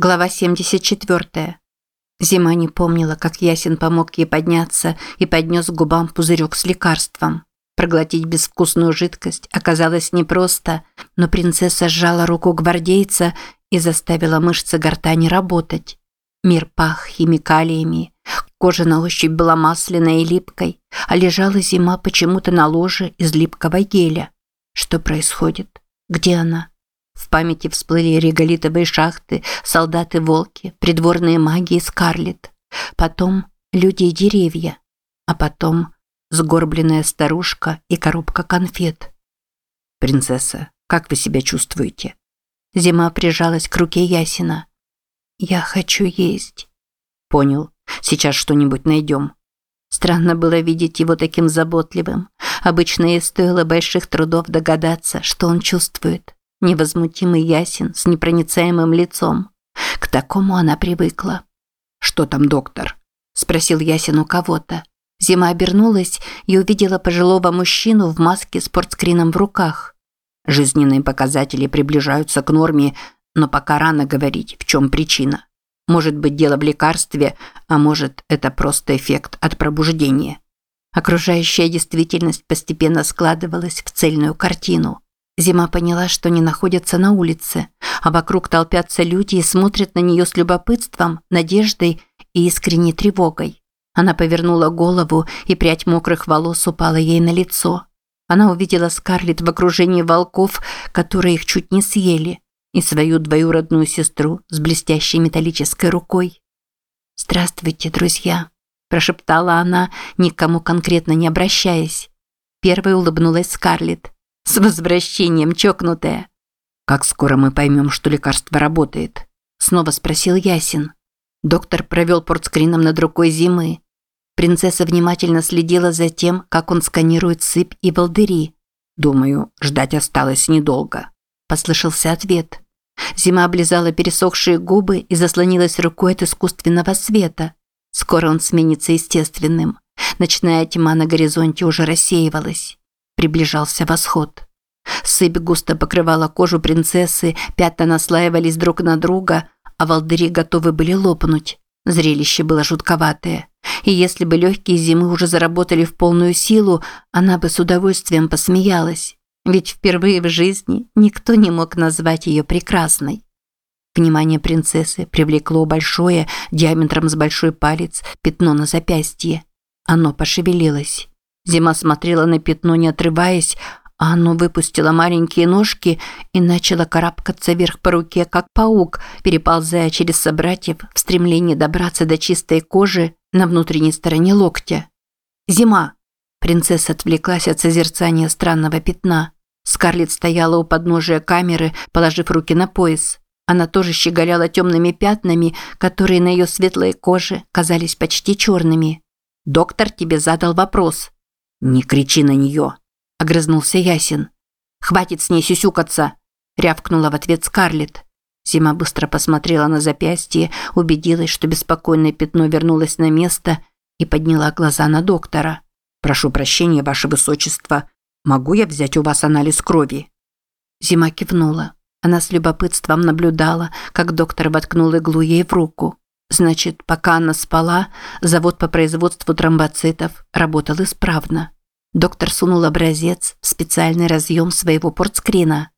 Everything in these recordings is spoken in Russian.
Глава 74. Зима не помнила, как Ясин помог ей подняться и поднес к губам пузырек с лекарством. Проглотить безвкусную жидкость оказалось непросто, но принцесса сжала руку гвардейца и заставила мышцы гортани работать. Мир пах химикалиями. Кожа на ощупь была масляной и липкой, а лежала зима почему-то на ложе из липкого геля. Что происходит? Где она? В памяти всплыли реголитовые шахты, солдаты-волки, придворные маги и Скарлетт. Потом люди и деревья. А потом сгорбленная старушка и коробка конфет. «Принцесса, как вы себя чувствуете?» Зима прижалась к руке Ясина. «Я хочу есть». «Понял. Сейчас что-нибудь найдем». Странно было видеть его таким заботливым. Обычно ей стоило больших трудов догадаться, что он чувствует невозмутимый ясен, с непроницаемым лицом. К такому она привыкла. «Что там, доктор?» – спросил Ясин у кого-то. Зима обернулась и увидела пожилого мужчину в маске с портскрином в руках. Жизненные показатели приближаются к норме, но пока рано говорить, в чем причина. Может быть, дело в лекарстве, а может, это просто эффект от пробуждения. Окружающая действительность постепенно складывалась в цельную картину – Зима поняла, что не находится на улице, а вокруг толпятся люди и смотрят на нее с любопытством, надеждой и искренней тревогой. Она повернула голову, и прядь мокрых волос упала ей на лицо. Она увидела Скарлетт в окружении волков, которые их чуть не съели, и свою двоюродную сестру с блестящей металлической рукой. «Здравствуйте, друзья», – прошептала она, никому конкретно не обращаясь. Первой улыбнулась Скарлетт. С возвращением, чокнутая. Как скоро мы поймем, что лекарство работает? Снова спросил Ясин. Доктор провел портскрином над рукой зимы. Принцесса внимательно следила за тем, как он сканирует сыпь и волдыри. Думаю, ждать осталось недолго. Послышался ответ. Зима облизала пересохшие губы и заслонилась рукой от искусственного света. Скоро он сменится естественным. Ночная тьма на горизонте уже рассеивалась. Приближался восход. Сыпь густо покрывала кожу принцессы, пятна наслаивались друг на друга, а волдыри готовы были лопнуть. Зрелище было жутковатое. И если бы легкие зимы уже заработали в полную силу, она бы с удовольствием посмеялась. Ведь впервые в жизни никто не мог назвать ее прекрасной. Внимание принцессы привлекло большое, диаметром с большой палец, пятно на запястье. Оно пошевелилось. Зима смотрела на пятно, не отрываясь, а оно выпустило маленькие ножки и начало карабкаться вверх по руке, как паук, переползая через собратьев в стремлении добраться до чистой кожи на внутренней стороне локтя. «Зима!» Принцесса отвлеклась от созерцания странного пятна. Скарлетт стояла у подножия камеры, положив руки на пояс. Она тоже щеголяла темными пятнами, которые на ее светлой коже казались почти черными. «Доктор тебе задал вопрос», «Не кричи на нее!» – огрызнулся Ясин. «Хватит с ней сюсюкаться!» – рявкнула в ответ Скарлетт. Зима быстро посмотрела на запястье, убедилась, что беспокойное пятно вернулось на место и подняла глаза на доктора. «Прошу прощения, ваше высочество. Могу я взять у вас анализ крови?» Зима кивнула. Она с любопытством наблюдала, как доктор воткнул иглу ей в руку. Значит, пока она спала, завод по производству тромбоцитов работал исправно. Доктор сунул образец в специальный разъем своего портскрина.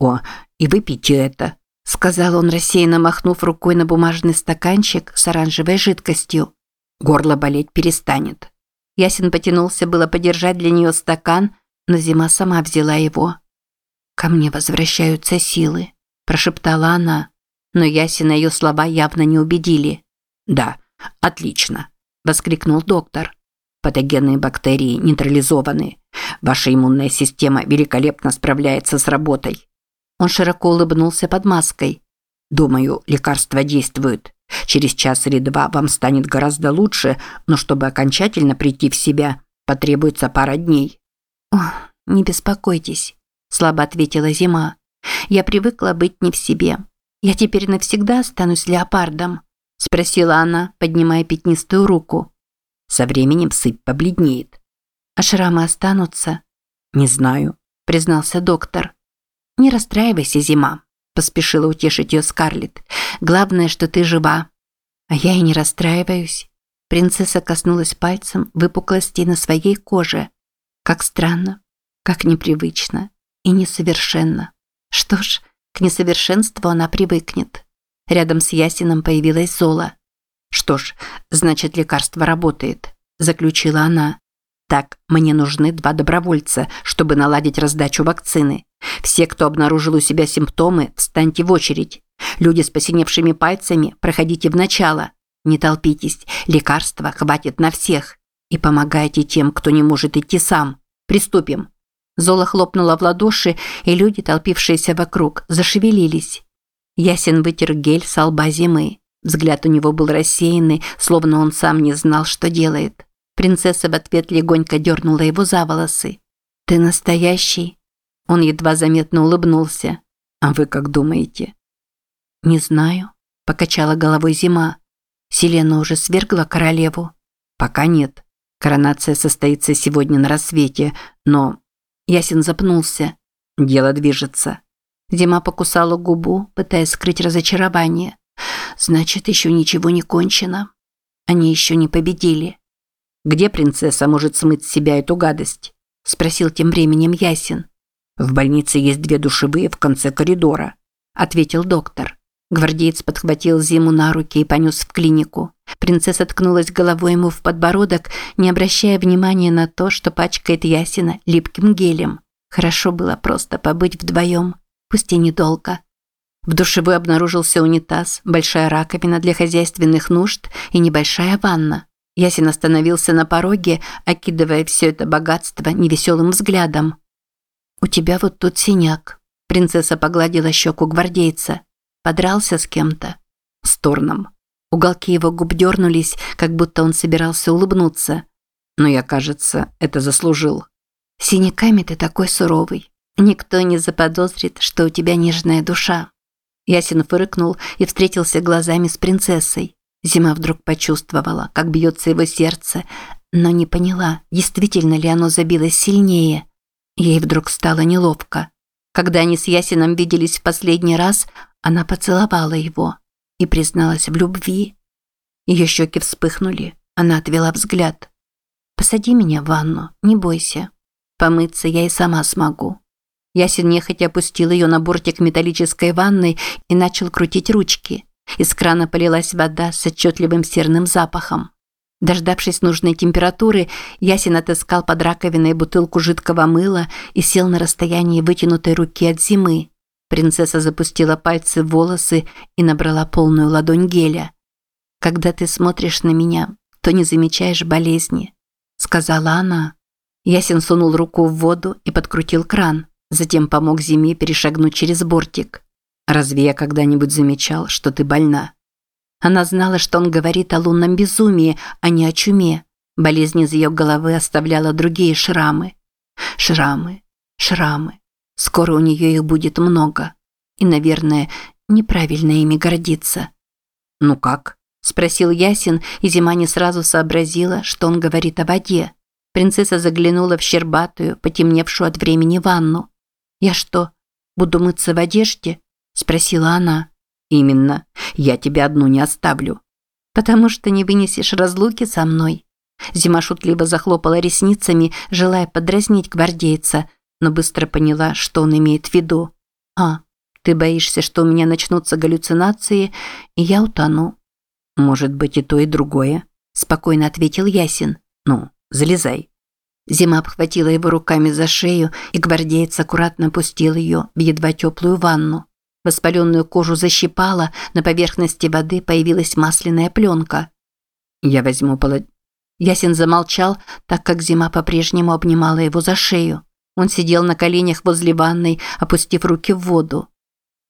«О, и выпейте это», – сказал он, рассеянно махнув рукой на бумажный стаканчик с оранжевой жидкостью. «Горло болеть перестанет». Ясен потянулся было подержать для нее стакан, но зима сама взяла его. «Ко мне возвращаются силы», – прошептала она но Ясина ее слова явно не убедили. «Да, отлично», – воскликнул доктор. «Патогенные бактерии нейтрализованы. Ваша иммунная система великолепно справляется с работой». Он широко улыбнулся под маской. «Думаю, лекарство действует. Через час или два вам станет гораздо лучше, но чтобы окончательно прийти в себя, потребуется пара дней». «Ох, не беспокойтесь», – слабо ответила Зима. «Я привыкла быть не в себе. «Я теперь навсегда останусь леопардом?» – спросила она, поднимая пятнистую руку. «Со временем сыпь побледнеет». «А шрамы останутся?» «Не знаю», – признался доктор. «Не расстраивайся, зима. поспешила утешить ее Скарлетт. Главное, что ты жива. А я и не расстраиваюсь. Принцесса коснулась пальцем выпуклостей на своей коже. Как странно, как непривычно и несовершенно. Что ж, к несовершенству она привыкнет. Рядом с Ясином появилась Зола. «Что ж, значит, лекарство работает», – заключила она. «Так, мне нужны два добровольца, чтобы наладить раздачу вакцины. Все, кто обнаружил у себя симптомы, встаньте в очередь. Люди с посиневшими пальцами, проходите в начало. Не толпитесь, лекарства хватит на всех. И помогайте тем, кто не может идти сам. Приступим». Зола хлопнула в ладоши, и люди, толпившиеся вокруг, зашевелились. Ясен вытер гель с лба зимы. Взгляд у него был рассеянный, словно он сам не знал, что делает. Принцесса в ответ легонько дернула его за волосы. «Ты настоящий?» Он едва заметно улыбнулся. «А вы как думаете?» «Не знаю», – покачала головой зима. «Селена уже свергла королеву?» «Пока нет. Коронация состоится сегодня на рассвете, но...» Ясен запнулся. «Дело движется». Зима покусала губу, пытаясь скрыть разочарование. Значит, еще ничего не кончено. Они еще не победили. Где принцесса может смыть с себя эту гадость? Спросил тем временем Ясин. В больнице есть две душевые в конце коридора, ответил доктор. Гвардеец подхватил Зиму на руки и понес в клинику. Принцесса ткнулась головой ему в подбородок, не обращая внимания на то, что пачкает Ясина липким гелем. Хорошо было просто побыть вдвоем, пусть и недолго. В душевой обнаружился унитаз, большая раковина для хозяйственных нужд и небольшая ванна. Ясин остановился на пороге, окидывая все это богатство невеселым взглядом. «У тебя вот тут синяк». Принцесса погладила щеку гвардейца. Подрался с кем-то. С Торном. Уголки его губ дернулись, как будто он собирался улыбнуться. Но я, кажется, это заслужил. Синяками ты такой суровый. Никто не заподозрит, что у тебя нежная душа. Ясин фыркнул и встретился глазами с принцессой. Зима вдруг почувствовала, как бьется его сердце, но не поняла, действительно ли оно забилось сильнее. Ей вдруг стало неловко. Когда они с Ясином виделись в последний раз, она поцеловала его и призналась в любви. Ее щеки вспыхнули, она отвела взгляд. «Посади меня в ванну, не бойся. Помыться я и сама смогу». Ясен нехотя опустил ее на бортик металлической ванны и начал крутить ручки. Из крана полилась вода с отчетливым серным запахом. Дождавшись нужной температуры, Ясин отыскал под раковиной бутылку жидкого мыла и сел на расстоянии вытянутой руки от зимы. Принцесса запустила пальцы в волосы и набрала полную ладонь геля. «Когда ты смотришь на меня, то не замечаешь болезни», – сказала она. Ясин сунул руку в воду и подкрутил кран. Затем помог Зиме перешагнуть через бортик. «Разве я когда-нибудь замечал, что ты больна?» Она знала, что он говорит о лунном безумии, а не о чуме. Болезнь из ее головы оставляла другие шрамы. Шрамы, шрамы. Скоро у нее их будет много. И, наверное, неправильно ими гордиться. «Ну как?» – спросил Ясин, и Зима не сразу сообразила, что он говорит о воде. Принцесса заглянула в щербатую, потемневшую от времени ванну. «Я что, буду мыться в одежде?» – спросила она. «Именно. Я тебя одну не оставлю». «Потому что не вынесешь разлуки со мной». Зима шутливо захлопала ресницами, желая подразнить гвардейца, но быстро поняла, что он имеет в виду. «А, ты боишься, что у меня начнутся галлюцинации, и я утону?» «Может быть и то, и другое», – спокойно ответил Ясин. «Ну, залезай». Зима обхватила его руками за шею, и гвардеец аккуратно опустил ее в едва теплую ванну. Воспаленную кожу защипала, на поверхности воды появилась масляная пленка. «Я возьму полод...» Ясен замолчал, так как зима по-прежнему обнимала его за шею. Он сидел на коленях возле ванной, опустив руки в воду.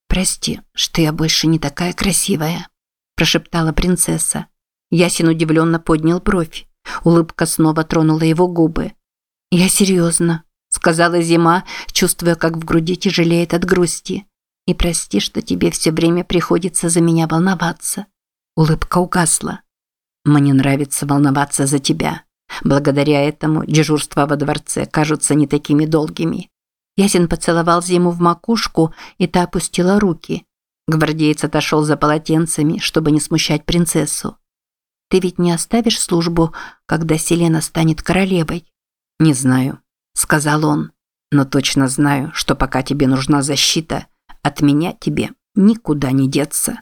«Прости, что я больше не такая красивая», – прошептала принцесса. Ясен удивленно поднял бровь. Улыбка снова тронула его губы. «Я серьезно», – сказала Зима, чувствуя, как в груди тяжелеет от грусти. «И прости, что тебе все время приходится за меня волноваться». Улыбка угасла. «Мне нравится волноваться за тебя. Благодаря этому дежурства во дворце кажутся не такими долгими». Ясен поцеловал Зиму в макушку, и та опустила руки. Гвардеец отошел за полотенцами, чтобы не смущать принцессу. «Ты ведь не оставишь службу, когда Селена станет королевой?» «Не знаю», – сказал он. «Но точно знаю, что пока тебе нужна защита, от меня тебе никуда не деться».